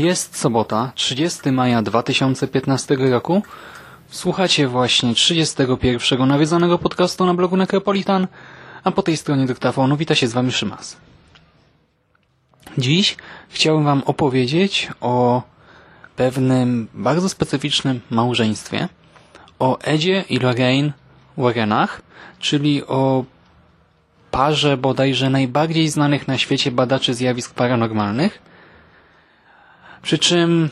Jest sobota, 30 maja 2015 roku. Słuchacie właśnie 31 nawiedzonego podcastu na blogu Necropolitan, a po tej stronie dyktafonu wita się z Wami Szymas. Dziś chciałem Wam opowiedzieć o pewnym bardzo specyficznym małżeństwie, o Edzie i Lorraine Warrenach, czyli o parze bodajże najbardziej znanych na świecie badaczy zjawisk paranormalnych – przy czym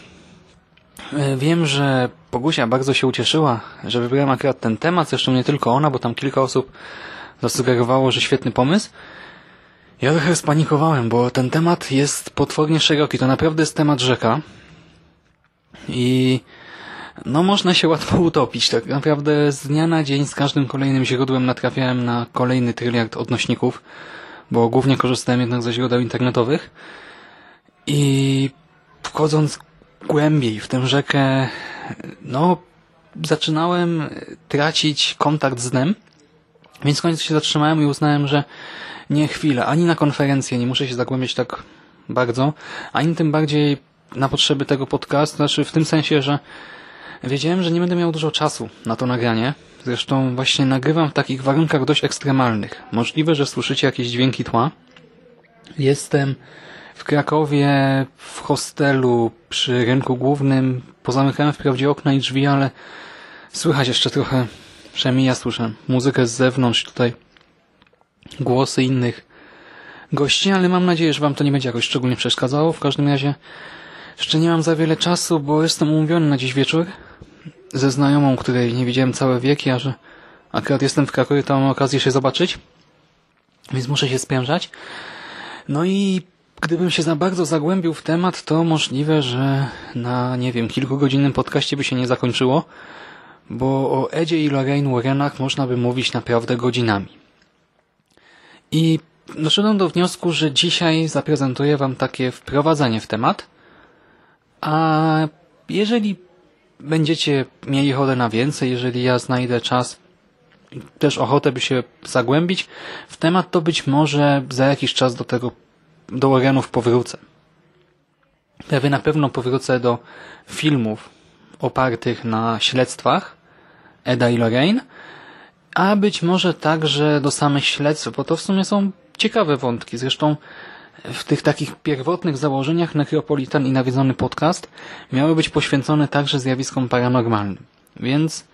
e, wiem, że Bogusia bardzo się ucieszyła, że wybrałem akurat ten temat, zresztą nie tylko ona, bo tam kilka osób zasugerowało, że świetny pomysł. Ja trochę spanikowałem, bo ten temat jest potwornie szeroki. To naprawdę jest temat rzeka. I no można się łatwo utopić. Tak naprawdę z dnia na dzień, z każdym kolejnym źródłem natrafiałem na kolejny tryliard odnośników, bo głównie korzystałem jednak ze źródeł internetowych. I wchodząc głębiej w tę rzekę, no, zaczynałem tracić kontakt z dnem, więc w końcu się zatrzymałem i uznałem, że nie chwilę, ani na konferencję nie muszę się zagłębiać tak bardzo, ani tym bardziej na potrzeby tego podcastu, znaczy w tym sensie, że wiedziałem, że nie będę miał dużo czasu na to nagranie. Zresztą właśnie nagrywam w takich warunkach dość ekstremalnych. Możliwe, że słyszycie jakieś dźwięki tła. Jestem w Krakowie, w hostelu, przy rynku głównym. Pozamykałem wprawdzie okna i drzwi, ale słychać jeszcze trochę, przynajmniej ja słyszę, muzykę z zewnątrz tutaj, głosy innych gości, ale mam nadzieję, że Wam to nie będzie jakoś szczególnie przeszkadzało. W każdym razie jeszcze nie mam za wiele czasu, bo jestem umówiony na dziś wieczór ze znajomą, której nie widziałem całe wieki, a że akurat jestem w Krakowie, to mam okazję się zobaczyć, więc muszę się spiężać. No i Gdybym się za bardzo zagłębił w temat, to możliwe, że na, nie wiem, kilkugodzinnym podcaście by się nie zakończyło, bo o Edzie i Lorraine Warrenach można by mówić naprawdę godzinami. I doszedłem do wniosku, że dzisiaj zaprezentuję Wam takie wprowadzenie w temat, a jeżeli będziecie mieli ochotę na więcej, jeżeli ja znajdę czas też ochotę, by się zagłębić w temat, to być może za jakiś czas do tego do Warrenów powrócę. Prawie na pewno powrócę do filmów opartych na śledztwach Eda i Lorraine, a być może także do samych śledztw, bo to w sumie są ciekawe wątki. Zresztą w tych takich pierwotnych założeniach Necropolitan i nawiedzony podcast miały być poświęcone także zjawiskom paranormalnym. Więc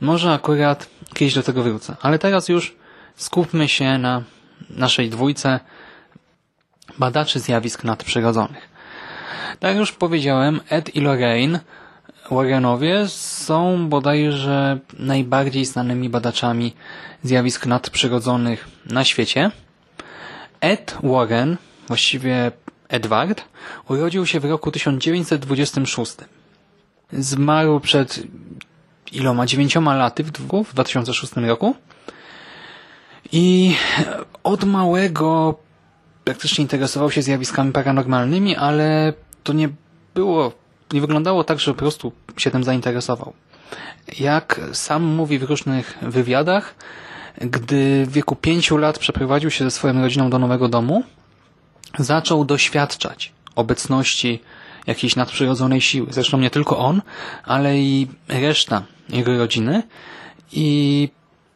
może akurat kiedyś do tego wrócę. Ale teraz już skupmy się na naszej dwójce, badaczy zjawisk nadprzyrodzonych. Tak jak już powiedziałem, Ed i Lorraine Warrenowie są bodajże najbardziej znanymi badaczami zjawisk nadprzyrodzonych na świecie. Ed Warren, właściwie Edward, urodził się w roku 1926. Zmarł przed iloma dziewięcioma laty w 2006 roku. I od małego praktycznie interesował się zjawiskami paranormalnymi, ale to nie było, nie wyglądało tak, że po prostu się tym zainteresował. Jak sam mówi w różnych wywiadach, gdy w wieku pięciu lat przeprowadził się ze swoją rodziną do nowego domu, zaczął doświadczać obecności jakiejś nadprzyrodzonej siły. Zresztą nie tylko on, ale i reszta jego rodziny i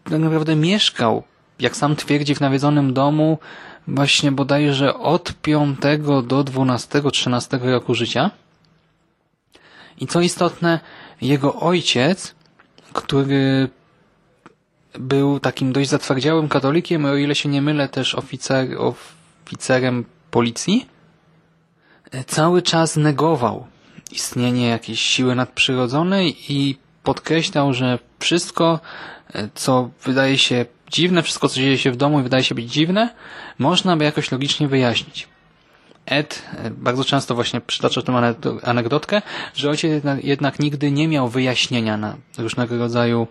tak naprawdę mieszkał jak sam twierdzi, w nawiedzonym domu właśnie bodajże od 5 do 12-13 roku życia. I co istotne, jego ojciec, który był takim dość zatwardziałym katolikiem, o ile się nie mylę też oficer, oficerem policji, cały czas negował istnienie jakiejś siły nadprzyrodzonej i podkreślał, że wszystko, co wydaje się dziwne, wszystko, co dzieje się w domu i wydaje się być dziwne, można by jakoś logicznie wyjaśnić. Ed bardzo często właśnie przytacza tę anegdotkę, że ojciec jednak, jednak nigdy nie miał wyjaśnienia na różnego rodzaju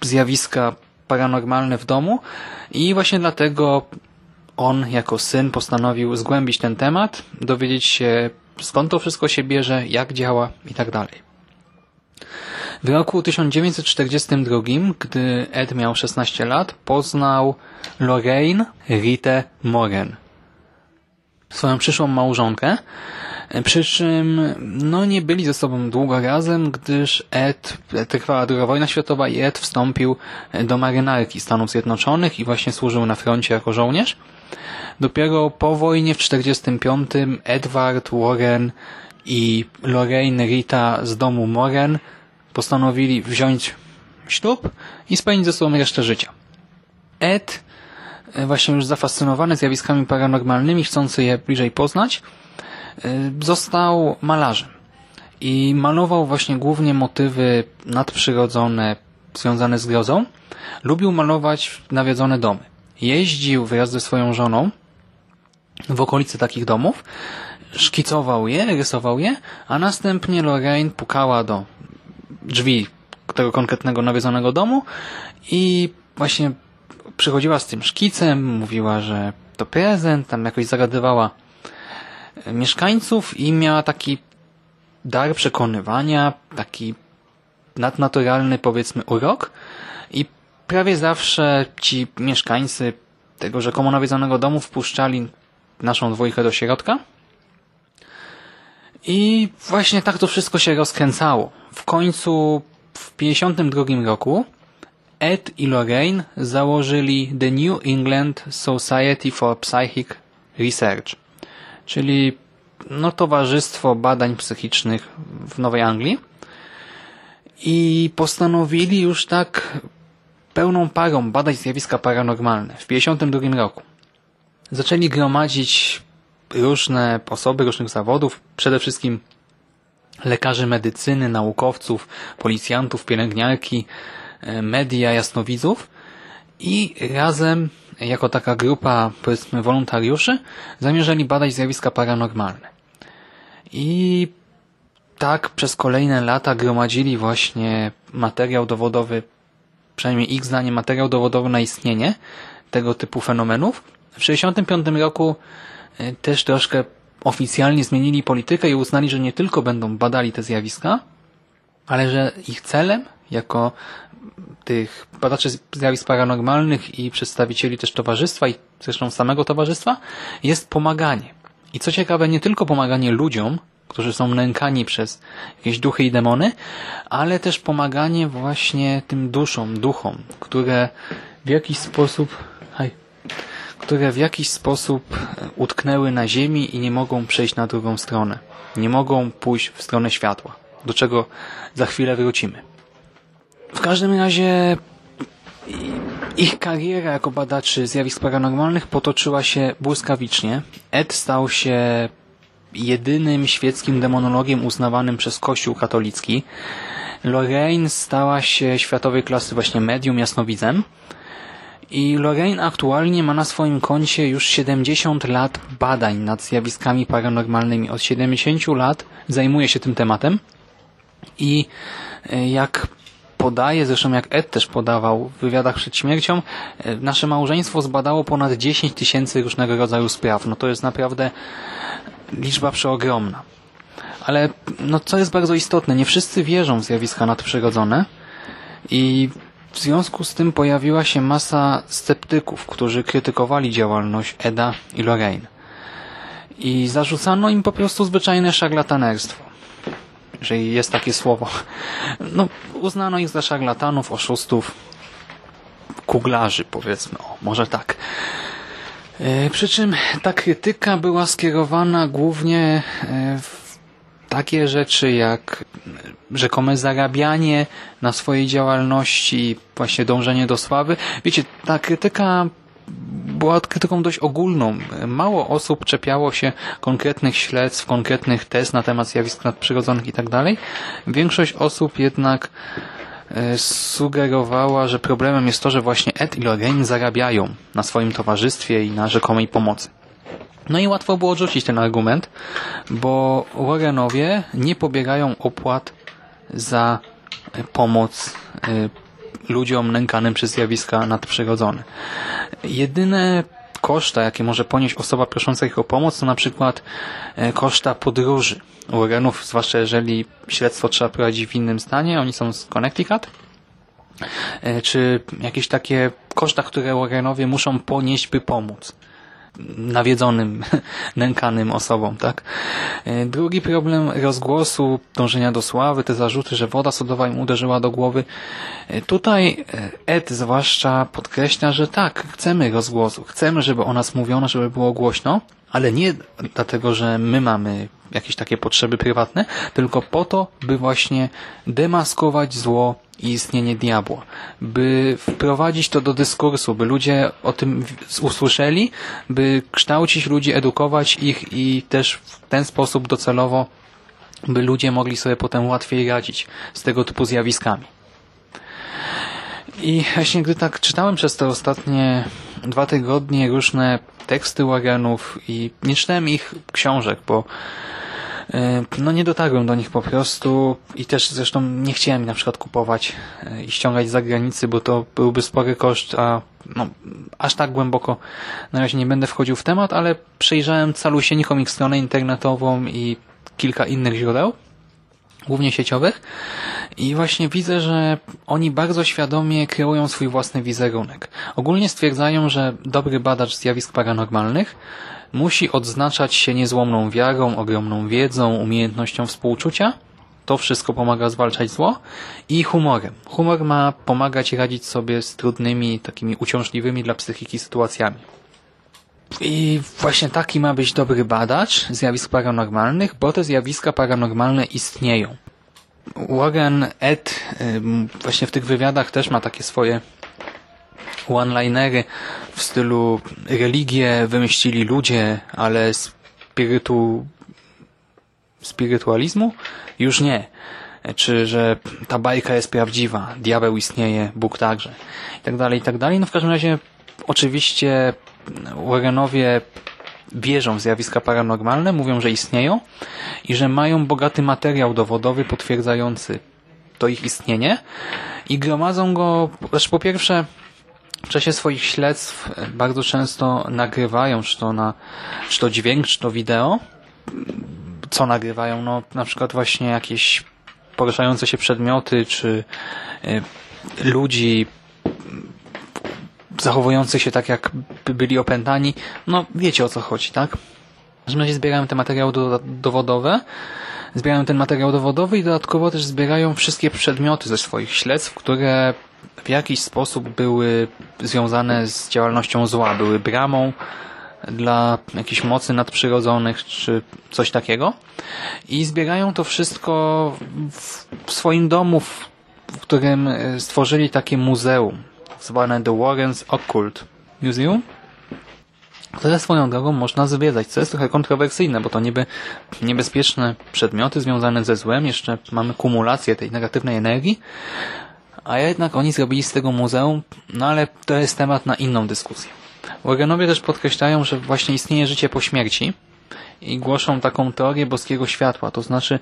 zjawiska paranormalne w domu i właśnie dlatego on jako syn postanowił zgłębić ten temat, dowiedzieć się skąd to wszystko się bierze, jak działa i tak dalej. W roku 1942, gdy Ed miał 16 lat, poznał Lorraine Ritę Moren, swoją przyszłą małżonkę, przy czym no nie byli ze sobą długo razem, gdyż Ed, trwała druga wojna światowa i Ed wstąpił do marynarki Stanów Zjednoczonych i właśnie służył na froncie jako żołnierz. Dopiero po wojnie w 1945 Edward Warren i Lorraine Rita z domu Moren postanowili wziąć ślub i spędzić ze sobą resztę życia. Ed, e, właśnie już zafascynowany zjawiskami paranormalnymi, chcący je bliżej poznać, e, został malarzem i malował właśnie głównie motywy nadprzyrodzone związane z grozą. Lubił malować nawiedzone domy. Jeździł wraz ze swoją żoną w okolicy takich domów, szkicował je, rysował je, a następnie Lorraine pukała do drzwi tego konkretnego nawiedzonego domu i właśnie przychodziła z tym szkicem, mówiła, że to prezent, tam jakoś zagadywała mieszkańców i miała taki dar przekonywania, taki nadnaturalny powiedzmy urok. I prawie zawsze ci mieszkańcy tego rzekomo nawiedzonego domu wpuszczali naszą dwójkę do środka i właśnie tak to wszystko się rozkręcało. W końcu w 1952 roku Ed i Lorraine założyli The New England Society for Psychic Research, czyli no, Towarzystwo Badań Psychicznych w Nowej Anglii i postanowili już tak pełną parą badać zjawiska paranormalne w 1952 roku. Zaczęli gromadzić różne osoby różnych zawodów, przede wszystkim lekarzy medycyny, naukowców, policjantów, pielęgniarki, e, media, jasnowidzów i razem, jako taka grupa, powiedzmy, wolontariuszy, zamierzali badać zjawiska paranormalne. I tak przez kolejne lata gromadzili właśnie materiał dowodowy, przynajmniej ich zdaniem materiał dowodowy na istnienie tego typu fenomenów. W 1965 roku też troszkę oficjalnie zmienili politykę i uznali, że nie tylko będą badali te zjawiska, ale że ich celem, jako tych badaczy zjawisk paranormalnych i przedstawicieli też towarzystwa i zresztą samego towarzystwa, jest pomaganie. I co ciekawe, nie tylko pomaganie ludziom, którzy są nękani przez jakieś duchy i demony, ale też pomaganie właśnie tym duszom, duchom, które w jakiś sposób które w jakiś sposób utknęły na ziemi i nie mogą przejść na drugą stronę. Nie mogą pójść w stronę światła, do czego za chwilę wrócimy. W każdym razie ich kariera jako badaczy zjawisk paranormalnych potoczyła się błyskawicznie. Ed stał się jedynym świeckim demonologiem uznawanym przez Kościół katolicki. Lorraine stała się światowej klasy właśnie medium jasnowidzem, i Lorraine aktualnie ma na swoim koncie już 70 lat badań nad zjawiskami paranormalnymi. Od 70 lat zajmuje się tym tematem i e, jak podaje, zresztą jak Ed też podawał w wywiadach przed śmiercią, e, nasze małżeństwo zbadało ponad 10 tysięcy różnego rodzaju spraw. No to jest naprawdę liczba przeogromna. Ale no co jest bardzo istotne, nie wszyscy wierzą w zjawiska nadprzyrodzone i w związku z tym pojawiła się masa sceptyków, którzy krytykowali działalność Eda i Lorraine. I zarzucano im po prostu zwyczajne szarlatanerstwo. Jeżeli jest takie słowo. No, uznano ich za szarlatanów, oszustów, kuglarzy, powiedzmy, o, może tak. E, przy czym ta krytyka była skierowana głównie e, w takie rzeczy jak rzekome zarabianie na swojej działalności, właśnie dążenie do sławy. Wiecie, ta krytyka była krytyką dość ogólną. Mało osób czepiało się konkretnych śledztw, konkretnych test na temat zjawisk nadprzyrodzonych i tak. Większość osób jednak e, sugerowała, że problemem jest to, że właśnie Ed i Lorraine zarabiają na swoim towarzystwie i na rzekomej pomocy. No i łatwo było odrzucić ten argument, bo Warrenowie nie pobierają opłat za pomoc e, ludziom nękanym przez zjawiska nadprzyrodzone. Jedyne koszta, jakie może ponieść osoba prosząca ich o pomoc, to na przykład e, koszta podróży Warrenów, zwłaszcza jeżeli śledztwo trzeba prowadzić w innym stanie, oni są z Connecticut, e, czy jakieś takie koszta, które Warrenowie muszą ponieść, by pomóc nawiedzonym, nękanym osobom, tak? E, drugi problem rozgłosu, dążenia do sławy, te zarzuty, że woda sodowa im uderzyła do głowy. E, tutaj e, Ed zwłaszcza podkreśla, że tak, chcemy rozgłosu, chcemy, żeby o nas mówiono, żeby było głośno, ale nie dlatego, że my mamy jakieś takie potrzeby prywatne, tylko po to, by właśnie demaskować zło i istnienie diabła, by wprowadzić to do dyskursu, by ludzie o tym usłyszeli, by kształcić ludzi, edukować ich i też w ten sposób docelowo, by ludzie mogli sobie potem łatwiej radzić z tego typu zjawiskami. I właśnie gdy tak czytałem przez te ostatnie dwa tygodnie różne teksty Warrenów i nie czytałem ich książek, bo no nie dotarłem do nich po prostu i też zresztą nie chciałem na przykład kupować e, i ściągać z zagranicy, bo to byłby spory koszt, a no, aż tak głęboko na razie nie będę wchodził w temat, ale przejrzałem calusieńką ich stronę internetową i kilka innych źródeł, głównie sieciowych i właśnie widzę, że oni bardzo świadomie kreują swój własny wizerunek. Ogólnie stwierdzają, że dobry badacz zjawisk paranormalnych musi odznaczać się niezłomną wiarą, ogromną wiedzą, umiejętnością współczucia. To wszystko pomaga zwalczać zło i humorem. Humor ma pomagać radzić sobie z trudnymi, takimi uciążliwymi dla psychiki sytuacjami. I właśnie taki ma być dobry badacz zjawisk paranormalnych, bo te zjawiska paranormalne istnieją. Warren Ed właśnie w tych wywiadach też ma takie swoje one-linery w stylu religię wymyślili ludzie, ale spirytu, spirytualizmu? Już nie. Czy że ta bajka jest prawdziwa, diabeł istnieje, Bóg także. I tak dalej, i tak dalej. No w każdym razie oczywiście Warrenowie wierzą w zjawiska paranormalne, mówią, że istnieją i że mają bogaty materiał dowodowy potwierdzający to ich istnienie i gromadzą go, znaczy po pierwsze w czasie swoich śledztw bardzo często nagrywają, czy to, na, czy to dźwięk, czy to wideo. Co nagrywają? No, na przykład właśnie jakieś poruszające się przedmioty, czy y, ludzi zachowujących się tak, jak byli opętani. No, wiecie o co chodzi, tak? W każdym razie zbierają te materiały do, dowodowe, zbierają ten materiał dowodowy i dodatkowo też zbierają wszystkie przedmioty ze swoich śledztw, które w jakiś sposób były związane z działalnością zła, były bramą dla jakichś mocy nadprzyrodzonych czy coś takiego? I zbiegają to wszystko w swoim domu, w którym stworzyli takie muzeum zwane The Warrens Occult Museum. Które swoją drogą można zwiedzać, co jest trochę kontrowersyjne, bo to niby niebezpieczne przedmioty związane ze złem, jeszcze mamy kumulację tej negatywnej energii, a jednak oni zrobili z tego muzeum, no ale to jest temat na inną dyskusję. Warrenowie też podkreślają, że właśnie istnieje życie po śmierci i głoszą taką teorię boskiego światła, to znaczy,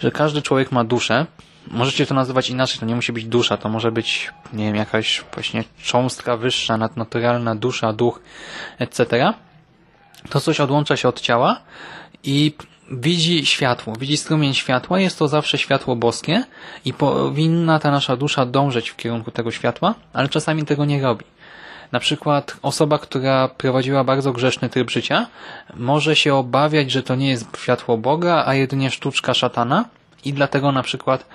że każdy człowiek ma duszę, możecie to nazywać inaczej, to nie musi być dusza, to może być, nie wiem, jakaś właśnie cząstka wyższa, nadnaturalna dusza, duch, etc. To coś odłącza się od ciała i widzi światło, widzi strumień światła, jest to zawsze światło boskie i powinna ta nasza dusza dążyć w kierunku tego światła, ale czasami tego nie robi. Na przykład osoba, która prowadziła bardzo grzeszny tryb życia, może się obawiać, że to nie jest światło Boga, a jedynie sztuczka szatana i dlatego na przykład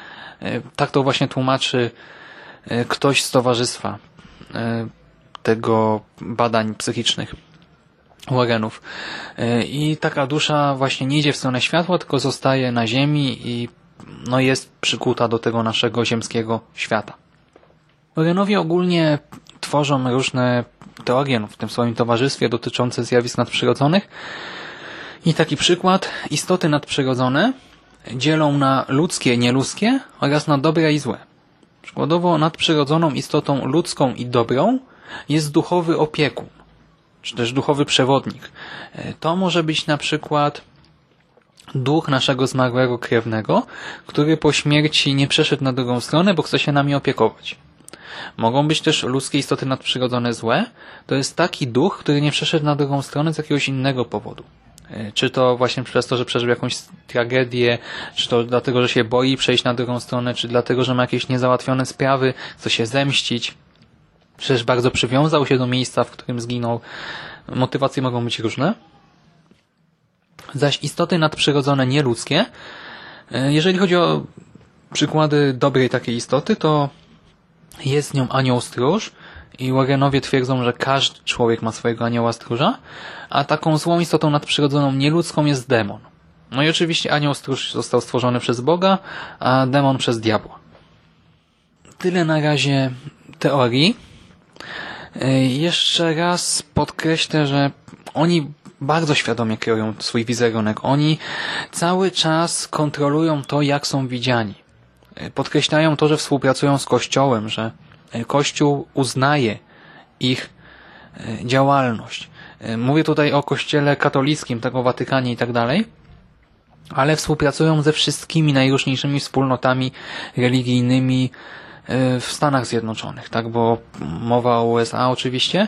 e, tak to właśnie tłumaczy e, ktoś z towarzystwa tego badań psychicznych Warrenów. I taka dusza właśnie nie idzie w stronę światła, tylko zostaje na ziemi i no jest przykuta do tego naszego ziemskiego świata. Warrenowie ogólnie tworzą różne teorie no, w tym swoim towarzystwie dotyczące zjawisk nadprzyrodzonych. I taki przykład, istoty nadprzyrodzone dzielą na ludzkie, nieludzkie oraz na dobre i złe. Przykładowo nadprzyrodzoną istotą ludzką i dobrą jest duchowy opiekun, czy też duchowy przewodnik. To może być na przykład duch naszego zmarłego krewnego, który po śmierci nie przeszedł na drugą stronę, bo chce się nami opiekować. Mogą być też ludzkie istoty nadprzyrodzone złe. To jest taki duch, który nie przeszedł na drugą stronę z jakiegoś innego powodu. E, czy to właśnie przez to, że przeżył jakąś tragedię, czy to dlatego, że się boi przejść na drugą stronę, czy dlatego, że ma jakieś niezałatwione sprawy, chce się zemścić. Przecież bardzo przywiązał się do miejsca, w którym zginął. Motywacje mogą być różne. Zaś istoty nadprzyrodzone nieludzkie, e, jeżeli chodzi o przykłady dobrej takiej istoty, to jest nią anioł stróż i Warrenowie twierdzą, że każdy człowiek ma swojego anioła stróża, a taką złą istotą nadprzyrodzoną nieludzką jest demon. No i oczywiście anioł stróż został stworzony przez Boga, a demon przez diabła. Tyle na razie teorii. E, jeszcze raz podkreślę, że oni bardzo świadomie kierują swój wizerunek. Oni cały czas kontrolują to, jak są widziani. Podkreślają to, że współpracują z Kościołem, że Kościół uznaje ich działalność. Mówię tutaj o Kościele katolickim, tego Watykanie i tak dalej, ale współpracują ze wszystkimi najróżniejszymi wspólnotami religijnymi w Stanach Zjednoczonych, tak, bo mowa o USA oczywiście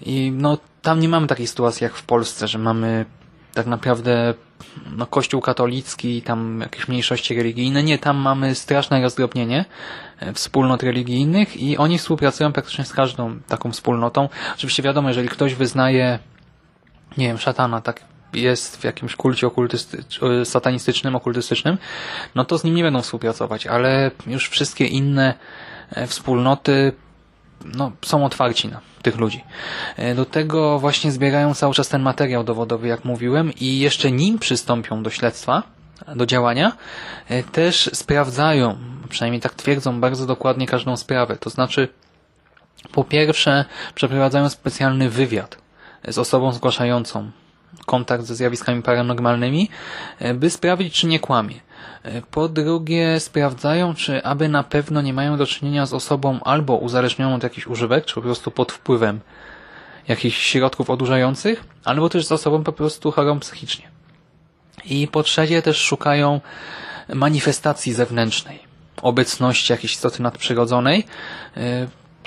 i no tam nie mamy takiej sytuacji jak w Polsce, że mamy tak naprawdę no, kościół katolicki, tam jakieś mniejszości religijne. Nie, tam mamy straszne rozdrobnienie e, wspólnot religijnych i oni współpracują praktycznie z każdą taką wspólnotą. Oczywiście wiadomo, jeżeli ktoś wyznaje, nie wiem, szatana, tak jest w jakimś kulcie satanistycznym, okultystycznym, no to z nim nie będą współpracować, ale już wszystkie inne e, wspólnoty no, są otwarci na tych ludzi. E, do tego właśnie zbierają cały czas ten materiał dowodowy, jak mówiłem, i jeszcze nim przystąpią do śledztwa, do działania, e, też sprawdzają, przynajmniej tak twierdzą, bardzo dokładnie każdą sprawę. To znaczy, po pierwsze, przeprowadzają specjalny wywiad z osobą zgłaszającą kontakt ze zjawiskami paranormalnymi, e, by sprawdzić, czy nie kłamie. Po drugie, sprawdzają, czy aby na pewno nie mają do czynienia z osobą albo uzależnioną od jakichś używek, czy po prostu pod wpływem jakichś środków odurzających, albo też z osobą po prostu chorą psychicznie. I po trzecie też szukają manifestacji zewnętrznej, obecności jakiejś istoty nadprzyrodzonej.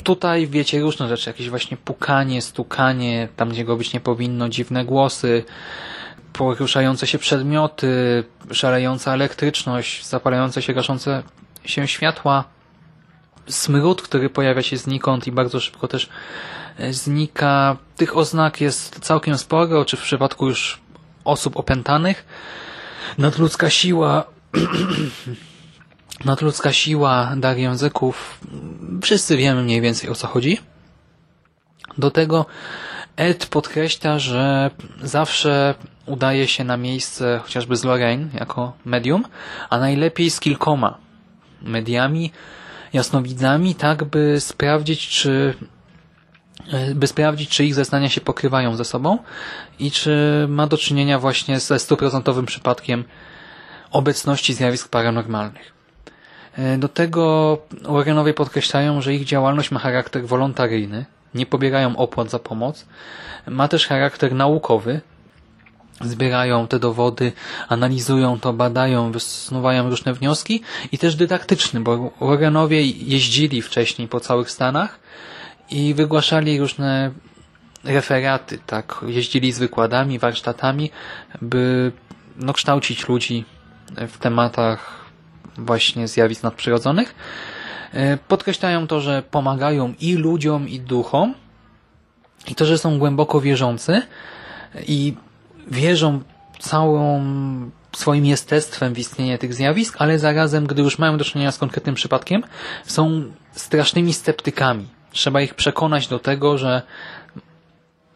Tutaj wiecie różne rzeczy, jakieś właśnie pukanie, stukanie, tam gdzie go być nie powinno, dziwne głosy, poruszające się przedmioty, szalejąca elektryczność, zapalające się, gaszące się światła, smród, który pojawia się znikąd i bardzo szybko też e, znika. Tych oznak jest całkiem sporo, czy w przypadku już osób opętanych. Nadludzka siła nadludzka siła, dar języków. Wszyscy wiemy mniej więcej o co chodzi. Do tego Ed podkreśla, że zawsze udaje się na miejsce chociażby z Lorraine jako medium, a najlepiej z kilkoma mediami, jasnowidzami, tak by sprawdzić, czy by sprawdzić, czy ich zeznania się pokrywają ze sobą i czy ma do czynienia właśnie ze stuprocentowym przypadkiem obecności zjawisk paranormalnych. Do tego Warrenowie podkreślają, że ich działalność ma charakter wolontaryjny, nie pobierają opłat za pomoc, ma też charakter naukowy, zbierają te dowody, analizują to, badają, wysuwają różne wnioski i też dydaktyczny, bo Warrenowie jeździli wcześniej po całych Stanach i wygłaszali różne referaty, tak, jeździli z wykładami, warsztatami, by no, kształcić ludzi w tematach właśnie zjawisk nadprzyrodzonych. E, podkreślają to, że pomagają i ludziom, i duchom, i to, że są głęboko wierzący i wierzą całą swoim jestestwem w istnienie tych zjawisk, ale zarazem, gdy już mają do czynienia z konkretnym przypadkiem, są strasznymi sceptykami Trzeba ich przekonać do tego, że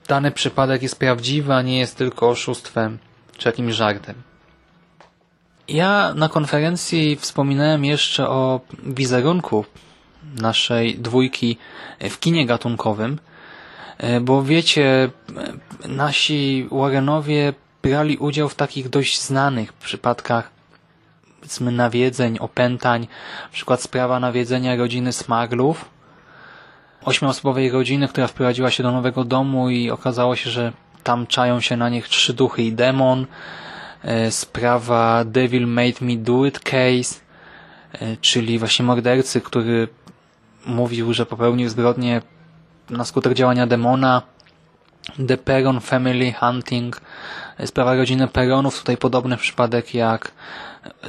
dany przypadek jest prawdziwy, a nie jest tylko oszustwem czy jakimś żartem. Ja na konferencji wspominałem jeszcze o wizerunku naszej dwójki w kinie gatunkowym, bo wiecie, nasi Warrenowie brali udział w takich dość znanych przypadkach powiedzmy nawiedzeń, opętań, przykład sprawa nawiedzenia rodziny Smaglów, ośmioosobowej rodziny, która wprowadziła się do nowego domu i okazało się, że tam czają się na nich trzy duchy i demon, e, sprawa Devil Made Me Do It case, e, czyli właśnie mordercy, który mówił, że popełnił zbrodnię na skutek działania demona, The Peron Family Hunting, e, sprawa rodziny Peronów, tutaj podobny przypadek jak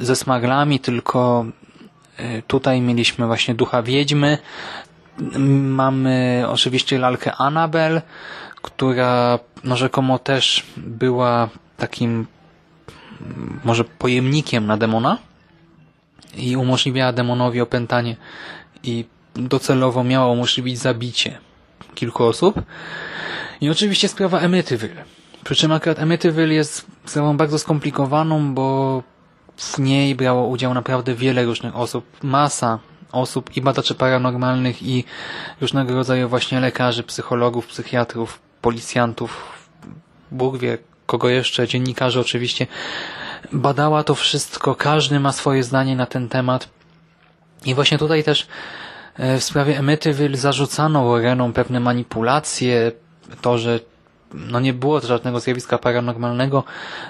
ze smaglami, tylko tutaj mieliśmy właśnie ducha wiedźmy, Mamy oczywiście lalkę Annabel, która no rzekomo też była takim może pojemnikiem na demona i umożliwiała demonowi opętanie i docelowo miała umożliwić zabicie kilku osób. I oczywiście sprawa Emityville. Przy czym akurat Emityville jest sprawą bardzo skomplikowaną, bo w niej brało udział naprawdę wiele różnych osób. Masa osób i badaczy paranormalnych i różnego rodzaju właśnie lekarzy, psychologów, psychiatrów, policjantów, Bóg wie kogo jeszcze, dziennikarzy oczywiście. Badała to wszystko, każdy ma swoje zdanie na ten temat. I właśnie tutaj też e, w sprawie Emityville zarzucano Warrenom pewne manipulacje, to, że no nie było to żadnego zjawiska paranormalnego,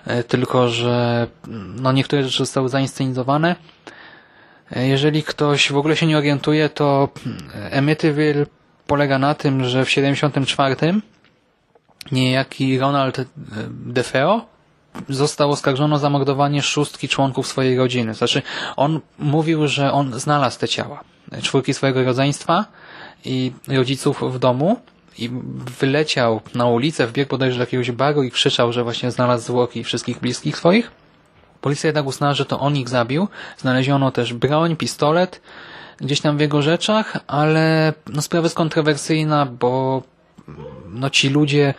e, tylko że no niektóre rzeczy zostały zainscenizowane. Jeżeli ktoś w ogóle się nie orientuje, to Emityville polega na tym, że w 74 niejaki Ronald DeFeo został oskarżony o zamordowanie szóstki członków swojej rodziny. Znaczy, on mówił, że on znalazł te ciała. Czwórki swojego rodzeństwa i rodziców w domu i wyleciał na ulicę, wbiegł bodajże do jakiegoś baru i krzyczał, że właśnie znalazł zwłoki wszystkich bliskich swoich. Policja jednak uznała, że to on ich zabił. Znaleziono też broń, pistolet gdzieś tam w jego rzeczach, ale no, sprawa jest kontrowersyjna, bo no, ci ludzie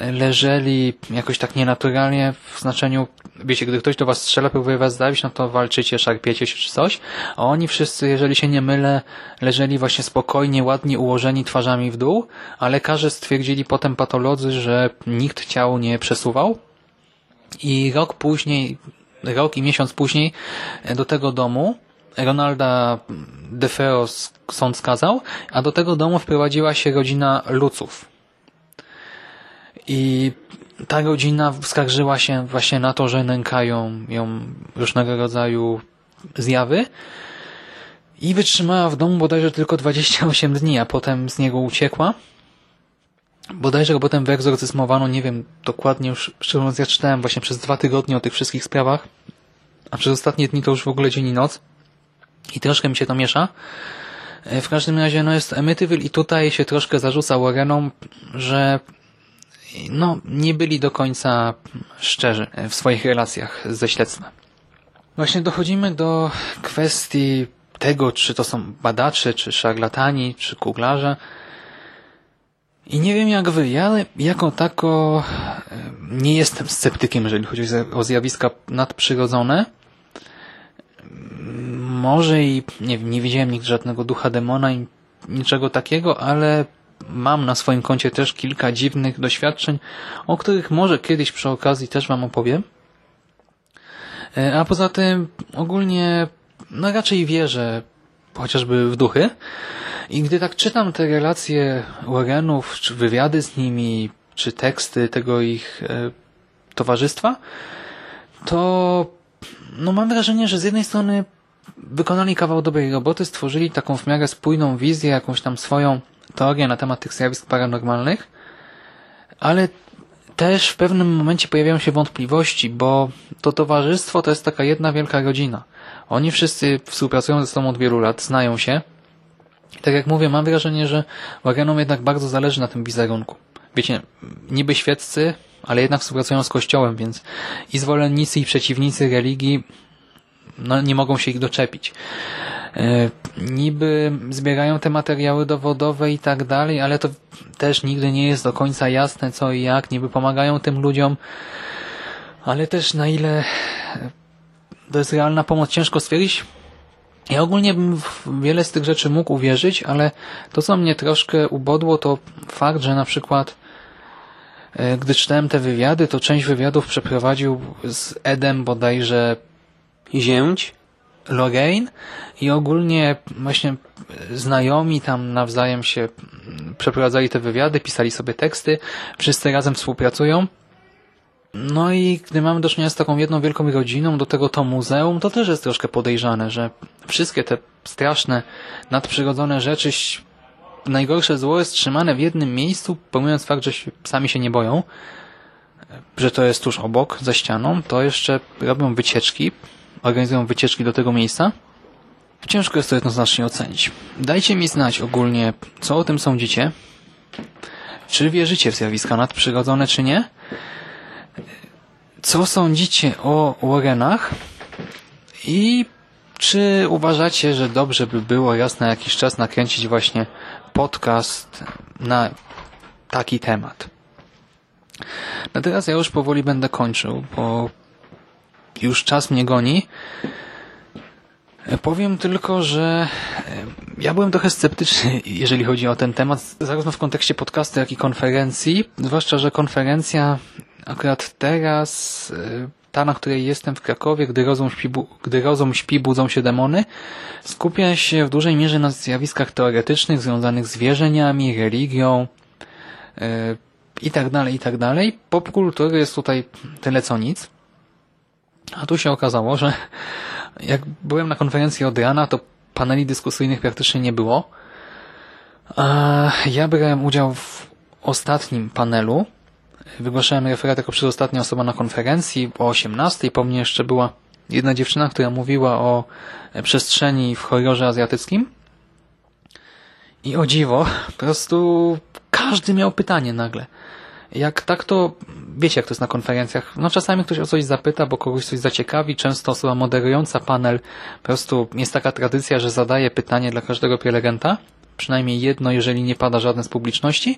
leżeli jakoś tak nienaturalnie w znaczeniu, wiecie, gdy ktoś do was strzela, próbuje was zabić, no to walczycie, szarpiecie się czy coś, a oni wszyscy, jeżeli się nie mylę, leżeli właśnie spokojnie, ładnie ułożeni twarzami w dół, a lekarze stwierdzili potem patolodzy, że nikt ciał nie przesuwał. I rok później rok i miesiąc później do tego domu Ronalda DeFeo sąd skazał, a do tego domu wprowadziła się rodzina Luców. I ta rodzina skarżyła się właśnie na to, że nękają ją różnego rodzaju zjawy i wytrzymała w domu bodajże tylko 28 dni, a potem z niego uciekła bodajże go potem wyegzorcyzmowano, nie wiem dokładnie już, szczerze mówiąc ja czytałem właśnie przez dwa tygodnie o tych wszystkich sprawach, a przez ostatnie dni to już w ogóle dzień i noc i troszkę mi się to miesza. E, w każdym razie no jest Emityville i tutaj się troszkę zarzuca Warrenom, że no nie byli do końca szczerzy w swoich relacjach ze śledztwem. Właśnie dochodzimy do kwestii tego, czy to są badacze, czy szarlatani, czy kuglarze, i nie wiem jak wy, ja jako tako nie jestem sceptykiem, jeżeli chodzi o zjawiska nadprzyrodzone. Może i nie nie widziałem nigdy żadnego ducha demona i niczego takiego, ale mam na swoim koncie też kilka dziwnych doświadczeń, o których może kiedyś przy okazji też wam opowiem. E, a poza tym ogólnie no raczej wierzę chociażby w duchy. I gdy tak czytam te relacje Warrenów, czy wywiady z nimi, czy teksty tego ich e, towarzystwa, to no mam wrażenie, że z jednej strony wykonali kawał dobrej roboty, stworzyli taką w miarę spójną wizję, jakąś tam swoją teorię na temat tych zjawisk paranormalnych, ale też w pewnym momencie pojawiają się wątpliwości, bo to towarzystwo to jest taka jedna wielka rodzina. Oni wszyscy współpracują ze sobą od wielu lat, znają się. Tak jak mówię, mam wrażenie, że Warrenom jednak bardzo zależy na tym wizerunku. Wiecie, niby świeccy, ale jednak współpracują z Kościołem, więc i zwolennicy, i przeciwnicy religii no, nie mogą się ich doczepić. e, niby zbierają te materiały dowodowe i tak dalej, ale to też nigdy nie jest do końca jasne co i jak, niby pomagają tym ludziom, ale też na ile to jest realna pomoc, ciężko stwierdzić. Ja ogólnie bym w wiele z tych rzeczy mógł uwierzyć, ale to, co mnie troszkę ubodło, to fakt, że na przykład e, gdy czytałem te wywiady, to część wywiadów przeprowadził z Edem bodajże Zięć, Lorraine i ogólnie właśnie znajomi tam nawzajem się przeprowadzali te wywiady, pisali sobie teksty, wszyscy razem współpracują. No i gdy mamy do czynienia z taką jedną wielką rodziną, do tego to muzeum, to też jest troszkę podejrzane, że wszystkie te straszne, nadprzyrodzone rzeczy, najgorsze zło jest trzymane w jednym miejscu, pomijając fakt, że sami się nie boją, że to jest tuż obok, za ścianą, to jeszcze robią wycieczki, organizują wycieczki do tego miejsca. Ciężko jest to jednoznacznie ocenić. Dajcie mi znać ogólnie, co o tym sądzicie. Czy wierzycie w zjawiska nadprzyrodzone, czy nie? Co sądzicie o Warrenach? I czy uważacie, że dobrze by było raz na jakiś czas nakręcić właśnie podcast na taki temat? No teraz ja już powoli będę kończył, bo już czas mnie goni. Powiem tylko, że e, ja byłem trochę sceptyczny, jeżeli chodzi o ten temat, zarówno w kontekście podcastu, jak i konferencji, zwłaszcza, że konferencja akurat teraz, e, ta, na której jestem w Krakowie, gdy rozum śpi, gdy rozum śpi budzą się demony, skupia się w dużej mierze na zjawiskach teoretycznych związanych z wierzeniami, religią yy, i dalej, i tak dalej. Popkultury jest tutaj tyle co nic. A tu się okazało, że jak byłem na konferencji od rana, to paneli dyskusyjnych praktycznie nie było. A ja brałem udział w ostatnim panelu. Wygłaszałem referat jako przedostatnia osoba na konferencji o 18. Po mnie jeszcze była jedna dziewczyna, która mówiła o przestrzeni w horrorze azjatyckim. I o dziwo, po prostu każdy miał pytanie nagle. Jak tak to, wiecie jak to jest na konferencjach, no czasami ktoś o coś zapyta, bo kogoś coś zaciekawi, często osoba moderująca panel, po prostu jest taka tradycja, że zadaje pytanie dla każdego prelegenta, przynajmniej jedno, jeżeli nie pada żadne z publiczności,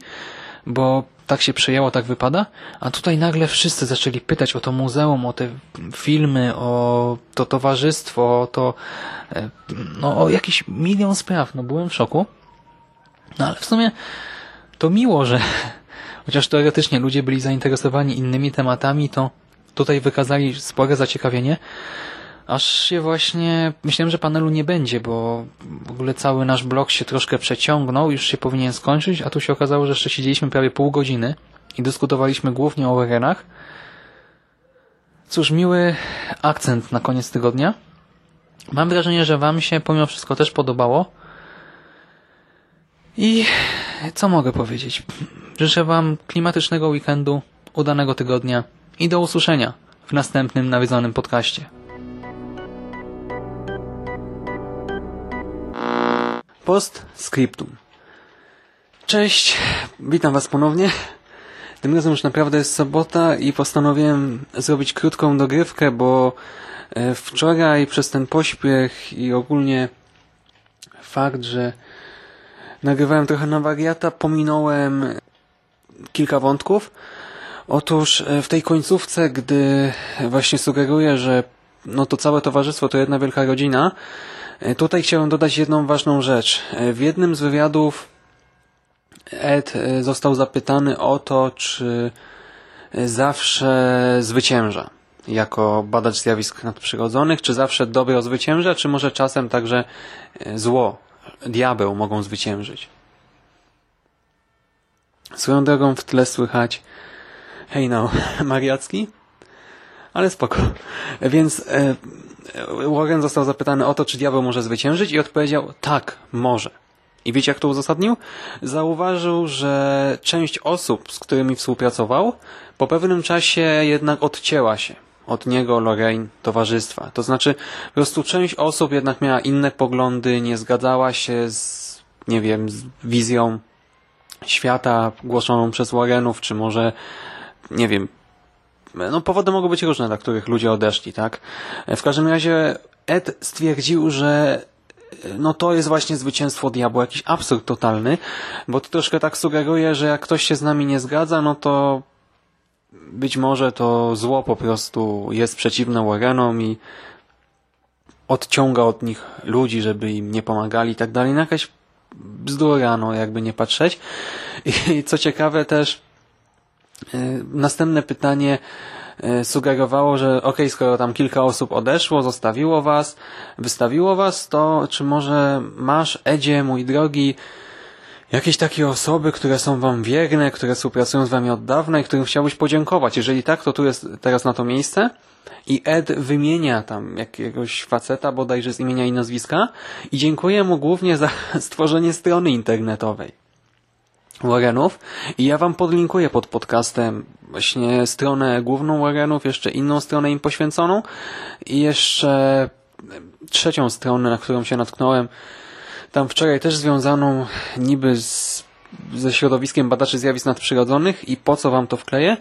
bo tak się przejęło, tak wypada, a tutaj nagle wszyscy zaczęli pytać o to muzeum, o te filmy, o to towarzystwo, o to, e, no o jakiś milion spraw, no byłem w szoku, no ale w sumie to miło, że Chociaż teoretycznie ludzie byli zainteresowani innymi tematami, to tutaj wykazali spore zaciekawienie. Aż się właśnie myślałem, że panelu nie będzie, bo w ogóle cały nasz blok się troszkę przeciągnął, już się powinien skończyć, a tu się okazało, że jeszcze siedzieliśmy prawie pół godziny i dyskutowaliśmy głównie o Werenach. Cóż, miły akcent na koniec tygodnia. Mam wrażenie, że Wam się pomimo wszystko też podobało. I co mogę powiedzieć? Życzę Wam klimatycznego weekendu, udanego tygodnia i do usłyszenia w następnym nawiedzonym podcaście. Post scriptum. Cześć, witam Was ponownie. Tym razem już naprawdę jest sobota i postanowiłem zrobić krótką dogrywkę, bo e, wczoraj przez ten pośpiech i ogólnie fakt, że nagrywałem trochę na wariata, pominąłem kilka wątków. Otóż e, w tej końcówce, gdy właśnie sugeruję, że no to całe towarzystwo to jedna wielka rodzina, tutaj chciałem dodać jedną ważną rzecz. E, w jednym z wywiadów Ed został zapytany o to, czy zawsze zwycięża jako badacz zjawisk nadprzyrodzonych, czy zawsze dobro zwycięża, czy może czasem także zło, diabeł mogą zwyciężyć. Swoją drogą w tle słychać hej no, Mariacki? Ale spoko. Więc e, Warren został zapytany o to, czy diabeł może zwyciężyć i odpowiedział tak, może. I wiecie jak to uzasadnił? Zauważył, że część osób, z którymi współpracował, po pewnym czasie jednak odcięła się od niego, Lorraine, towarzystwa. To znaczy, po prostu część osób jednak miała inne poglądy, nie zgadzała się z, nie wiem, z wizją świata głoszoną przez Warrenów, czy może, nie wiem, no powody mogą być różne, dla których ludzie odeszli, tak? W każdym razie Ed stwierdził, że no to jest właśnie zwycięstwo diabła, jakiś absurd totalny, bo to troszkę tak sugeruje, że jak ktoś się z nami nie zgadza, no to być może to zło po prostu jest przeciwne Warrenom i odciąga od nich ludzi, żeby im nie pomagali i tak dalej. No jakaś bzdura, no jakby nie patrzeć. I co ciekawe też, następne pytanie y, sugerowało, że ok, skoro tam kilka osób odeszło, zostawiło was, wystawiło was, to czy może masz, Edzie, mój drogi, jakieś takie osoby, które są wam wierne, które współpracują z wami od dawna i którym chciałbyś podziękować. Jeżeli tak, to tu jest teraz na to miejsce. I Ed wymienia tam jakiegoś faceta, bodajże z imienia i nazwiska i dziękuję mu głównie za stworzenie strony internetowej Warrenów i ja wam podlinkuję pod podcastem właśnie stronę główną Warrenów, jeszcze inną stronę im poświęconą i jeszcze trzecią stronę, na którą się natknąłem tam wczoraj też związaną niby z, ze środowiskiem badaczy zjawisk nadprzyrodzonych i po co wam to wkleję?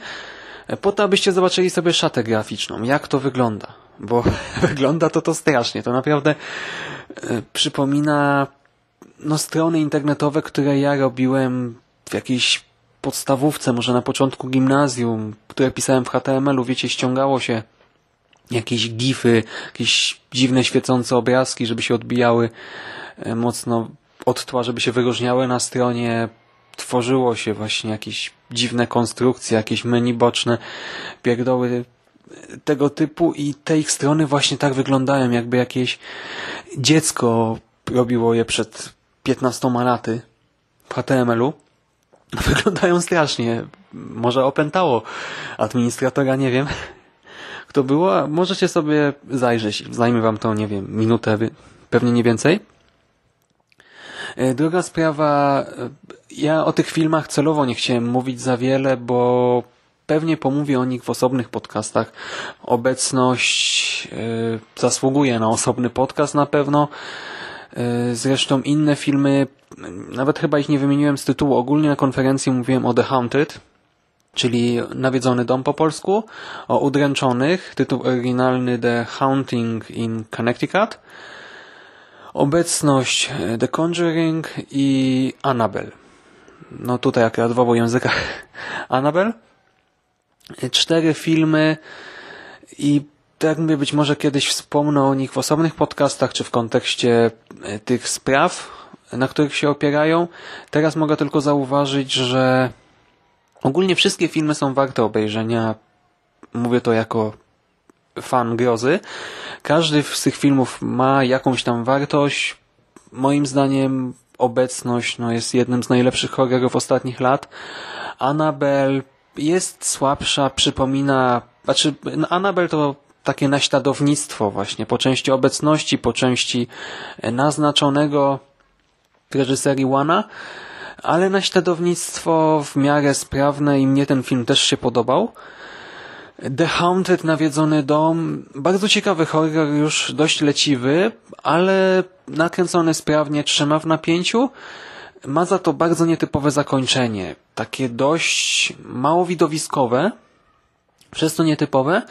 Po to, abyście zobaczyli sobie szatę graficzną, jak to wygląda. Bo wygląda to to strasznie. To naprawdę e, przypomina no, strony internetowe, które ja robiłem w jakiejś podstawówce, może na początku gimnazjum, które pisałem w HTML-u, wiecie, ściągało się jakieś gify, jakieś dziwne świecące obrazki, żeby się odbijały E, mocno od tła, żeby się wyróżniały na stronie. Tworzyło się właśnie jakieś dziwne konstrukcje, jakieś menu boczne, pierdoły tego typu i te ich strony właśnie tak wyglądają, jakby jakieś dziecko robiło je przed 15 laty w HTML-u. Wyglądają strasznie. Może opętało administratora, nie wiem kto było. Możecie sobie zajrzeć. Zajmie wam to, nie wiem, minutę, pewnie nie więcej. E, druga sprawa, e, ja o tych filmach celowo nie chciałem mówić za wiele, bo pewnie pomówię o nich w osobnych podcastach. Obecność yy, zasługuje na osobny podcast na pewno. Yy, zresztą inne filmy, nawet chyba ich nie wymieniłem z tytułu. Ogólnie na konferencji mówiłem o The Haunted, czyli Nawiedzony Dom po polsku, o Udręczonych, tytuł oryginalny The Haunting in Connecticut, obecność e, The Conjuring i Annabelle. No tutaj akurat w obu językach Annabelle. E, cztery filmy i tak mówię, być może kiedyś wspomnę o nich w osobnych podcastach, czy w kontekście e, tych spraw, na których się opierają. Teraz mogę tylko zauważyć, że ogólnie wszystkie filmy są warte obejrzenia. Mówię to jako fan grozy. Każdy z tych filmów ma jakąś tam wartość. Moim zdaniem obecność no, jest jednym z najlepszych horrorów ostatnich lat. Annabelle jest słabsza, przypomina... Znaczy, no, Annabelle to takie naśladownictwo właśnie, po części obecności, po części naznaczonego w reżyserii Wana, ale naśladownictwo w miarę sprawne i mnie ten film też się podobał. The Haunted, Nawiedzony Dom, bardzo ciekawy horror, już dość leciwy, ale nakręcony sprawnie, trzyma w napięciu. Ma za to bardzo nietypowe zakończenie, takie dość mało widowiskowe, przez to nietypowe.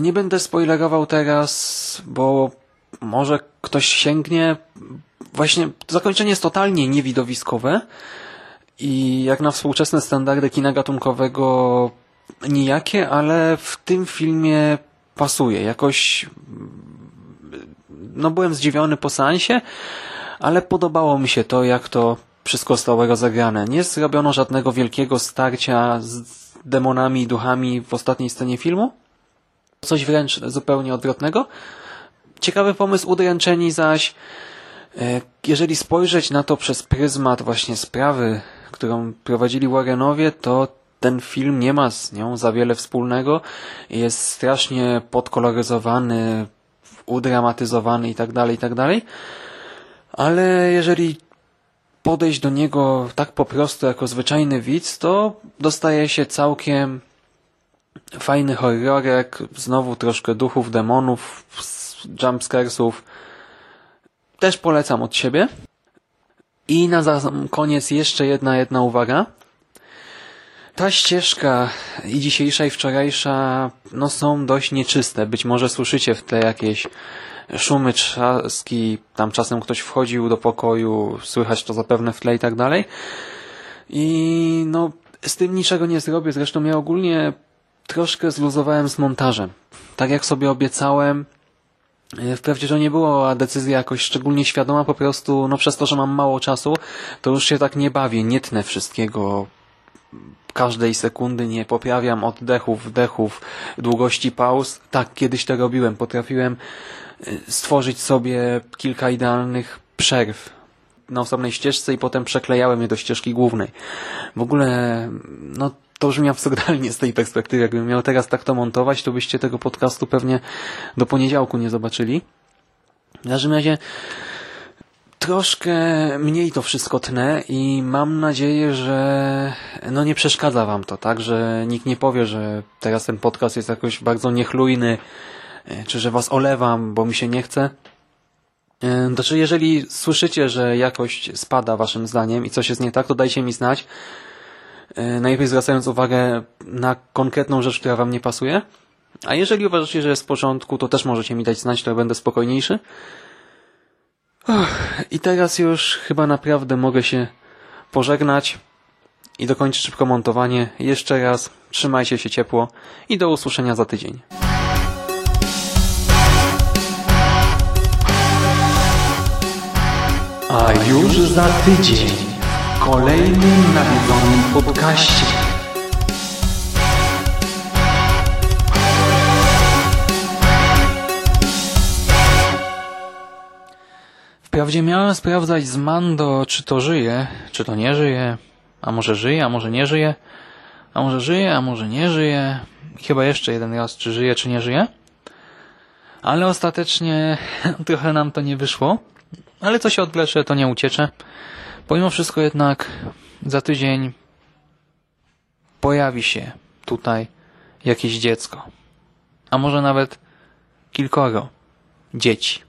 Nie będę spoilerował teraz, bo może ktoś sięgnie. Właśnie zakończenie jest totalnie niewidowiskowe i jak na współczesne standardy kina gatunkowego nijakie, ale w tym filmie pasuje. Jakoś no byłem zdziwiony po seansie, ale podobało mi się to, jak to wszystko zostało rozegrane. Nie zrobiono żadnego wielkiego starcia z demonami i duchami w ostatniej scenie filmu. Coś wręcz zupełnie odwrotnego. Ciekawy pomysł udręczeni zaś, e, jeżeli spojrzeć na to przez pryzmat właśnie sprawy, którą prowadzili Warrenowie, to ten film nie ma z nią za wiele wspólnego. Jest strasznie podkoloryzowany, udramatyzowany i tak dalej, i tak. Ale jeżeli podejść do niego tak po prostu jako zwyczajny widz, to dostaje się całkiem fajny horrorek, znowu troszkę duchów, demonów, jumpscaresów. Też polecam od siebie. I na koniec jeszcze jedna, jedna uwaga. Ta ścieżka i dzisiejsza i wczorajsza no są dość nieczyste. Być może słyszycie w tle jakieś szumy, trzaski, tam czasem ktoś wchodził do pokoju, słychać to zapewne w tle i tak dalej. I no z tym niczego nie zrobię. Zresztą ja ogólnie troszkę zluzowałem z montażem. Tak jak sobie obiecałem, e, Wprawdzie to nie była decyzja jakoś szczególnie świadoma, po prostu no przez to, że mam mało czasu, to już się tak nie bawię, nie tnę wszystkiego każdej sekundy, nie poprawiam oddechów, wdechów, długości pauz. Tak, kiedyś to robiłem, potrafiłem e, stworzyć sobie kilka idealnych przerw na osobnej ścieżce i potem przeklejałem je do ścieżki głównej. W ogóle, no to brzmi absurdalnie z tej perspektywy. Jakbym miał teraz tak to montować, to byście tego podcastu pewnie do poniedziałku nie zobaczyli. W każdym razie troszkę mniej to wszystko tnę i mam nadzieję, że no nie przeszkadza wam to, tak? Że nikt nie powie, że teraz ten podcast jest jakoś bardzo niechlujny, czy że was olewam, bo mi się nie chce. Znaczy, jeżeli słyszycie, że jakość spada waszym zdaniem i coś jest nie tak, to dajcie mi znać. E, najlepiej zwracając uwagę na konkretną rzecz, która wam nie pasuje. A jeżeli uważacie, że jest w porządku, to też możecie mi dać znać, to będę spokojniejszy. I teraz już chyba naprawdę mogę się pożegnać i dokończyć szybko montowanie. Jeszcze raz trzymajcie się ciepło i do usłyszenia za tydzień. A już za tydzień kolejnym nawiedzonym podcaście. Wprawdzie miałem sprawdzać z Mando, czy to żyje, czy to nie żyje, a może żyje, a może nie żyje, a może żyje, a może nie żyje. Chyba jeszcze jeden raz, czy żyje, czy nie żyje. Ale ostatecznie trochę nam to nie wyszło. Ale co się odblecze, to nie uciecze. Pomimo wszystko jednak za tydzień pojawi się tutaj jakieś dziecko. A może nawet kilkoro dzieci.